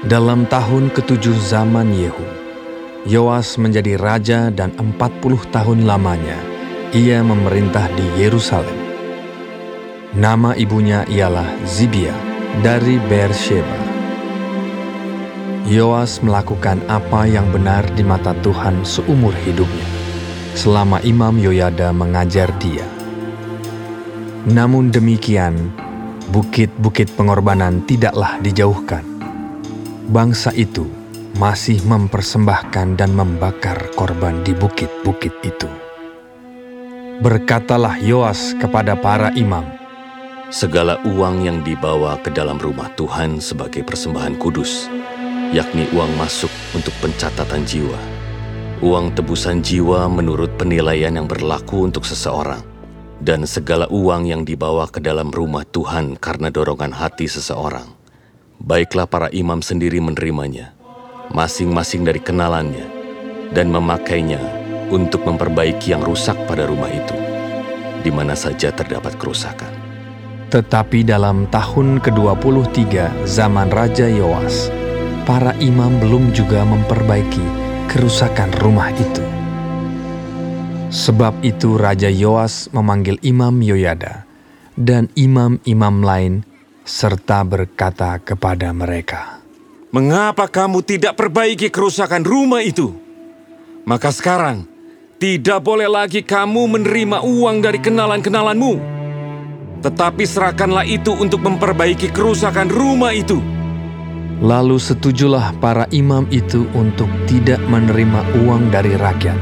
Dalam tahun ketujuh zaman Yehu, Yoas menjadi raja dan empat puluh tahun lamanya ia memerintah di Yerusalem. Nama ibunya ialah Zibia dari Beersheba. Yoas melakukan apa yang benar di mata Tuhan seumur hidupnya, selama Imam Yoyada mengajar dia. Namun demikian, bukit-bukit pengorbanan tidaklah dijauhkan. Bangsa itu masih mempersembahkan dan membakar korban di bukit-bukit itu. Berkatalah Yoas kepada para imam, Segala uang yang dibawa ke dalam rumah Tuhan sebagai persembahan kudus, yakni uang masuk untuk pencatatan jiwa, uang tebusan jiwa menurut penilaian yang berlaku untuk seseorang, dan segala uang yang dibawa ke dalam rumah Tuhan karena dorongan hati seseorang. Baiklah para imam sendiri menerimanya, masing-masing dari kenalannya, dan memakainya untuk memperbaiki yang rusak pada rumah itu, di mana saja terdapat kerusakan. Tetapi dalam tahun ke-23 zaman Raja Yoas, para imam belum juga memperbaiki kerusakan rumah itu. Sebab itu Raja Yoas memanggil Imam Yoyada dan imam-imam lain serta berkata kepada mereka, Mengapa kamu tidak perbaiki kerusakan rumah itu? Maka sekarang, tidak boleh lagi kamu menerima uang dari kenalan-kenalanmu tetapi serahkanlah itu untuk memperbaiki kerusakan rumah itu. Lalu setujulah para imam itu untuk tidak menerima uang dari rakyat,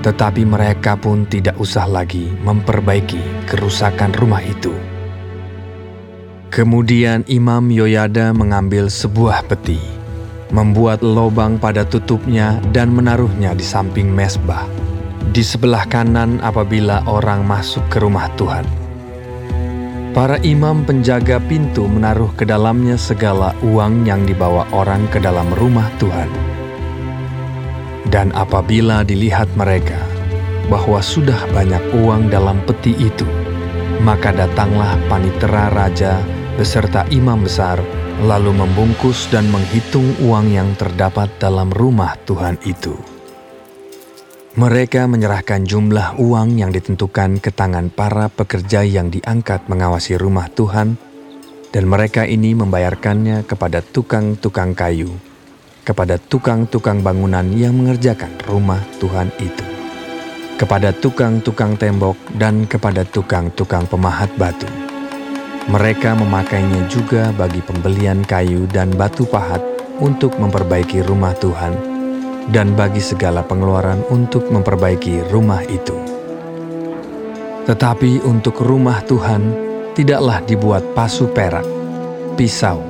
tetapi mereka pun tidak usah lagi memperbaiki kerusakan rumah itu. Kemudian Imam Yoyada mengambil sebuah peti, membuat lobang pada tutupnya dan menaruhnya di samping mesbah, di sebelah kanan apabila orang masuk ke rumah Tuhan Para imam penjaga pintu menaruh ke dalamnya segala uang yang dibawa orang ke dalam rumah Tuhan. Dan apabila dilihat mereka bahwa sudah banyak uang dalam peti itu, maka datanglah panitera raja beserta imam besar, lalu membungkus dan menghitung uang yang terdapat dalam rumah Tuhan itu. Mereka menyerahkan jumlah uang yang ditentukan ke tangan para pekerja yang diangkat mengawasi rumah Tuhan, dan mereka ini membayarkannya kepada tukang-tukang kayu, kepada tukang-tukang bangunan yang mengerjakan rumah Tuhan itu, kepada tukang-tukang tembok, dan kepada tukang-tukang pemahat batu. Mereka memakainya juga bagi pembelian kayu dan batu pahat untuk memperbaiki rumah Tuhan dan bagi segala pengeluaran untuk memperbaiki rumah itu. Tetapi untuk rumah Tuhan tidaklah dibuat pasu perak, pisau,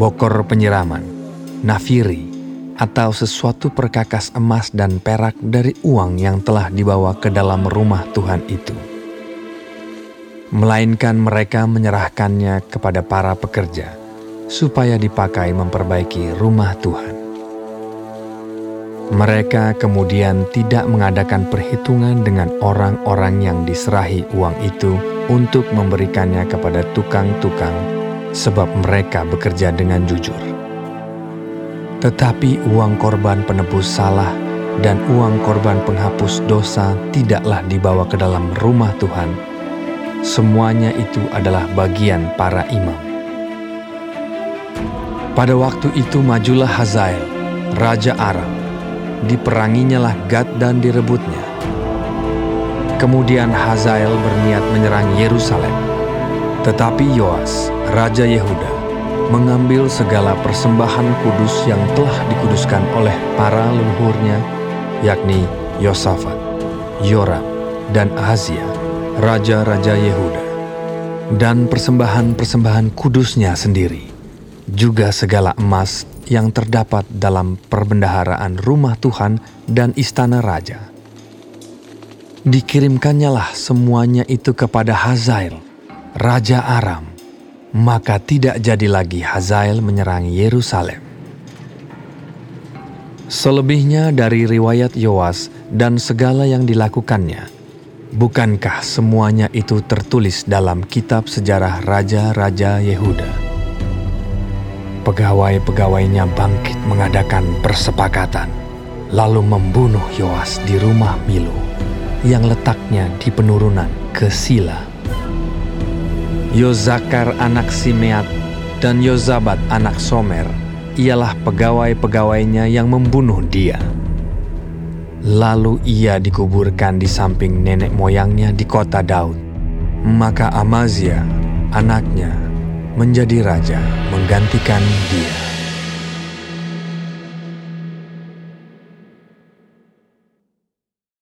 bokor penyiraman, nafiri, atau sesuatu perkakas emas dan perak dari uang yang telah dibawa ke dalam rumah Tuhan itu. Melainkan mereka menyerahkannya kepada para pekerja, supaya dipakai memperbaiki rumah Tuhan. Mereka kemudian tidak mengadakan perhitungan dengan orang-orang yang diserahi uang itu untuk memberikannya kepada tukang-tukang, sebab mereka bekerja dengan jujur. Tetapi uang korban penebus salah dan uang korban penghapus dosa tidaklah dibawa ke dalam rumah Tuhan. Semuanya itu adalah bagian para imam. Pada waktu itu majulah Hazael, Raja Aram, diperanginya lah Gad dan direbutnya. Kemudian Hazael berniat menyerang Yerusalem. Tetapi Yoas, Raja Yehuda, mengambil segala persembahan kudus yang telah dikuduskan oleh para leluhurnya, yakni Yosafat, Yoram, dan Ahazia, Raja-Raja Yehuda, dan persembahan-persembahan kudusnya sendiri, juga segala emas yang terdapat dalam perbendaharaan rumah Tuhan dan istana raja. Dikirimkannyalah semuanya itu kepada Hazael, Raja Aram, maka tidak jadi lagi Hazael menyerang Yerusalem. Selebihnya dari riwayat Yoas dan segala yang dilakukannya, bukankah semuanya itu tertulis dalam kitab sejarah Raja-Raja Yehuda? pegawai-pegawainya bangkit mengadakan persepakatan, lalu membunuh Yoas di rumah Milo yang letaknya di penurunan ke Sila. Yozakar anak Simeat dan Yozabat anak Somer ialah pegawai-pegawainya yang membunuh dia. Lalu ia dikuburkan di samping nenek moyangnya di kota Daud. Maka Amazia, anaknya, menjadi raja menggantikan dia.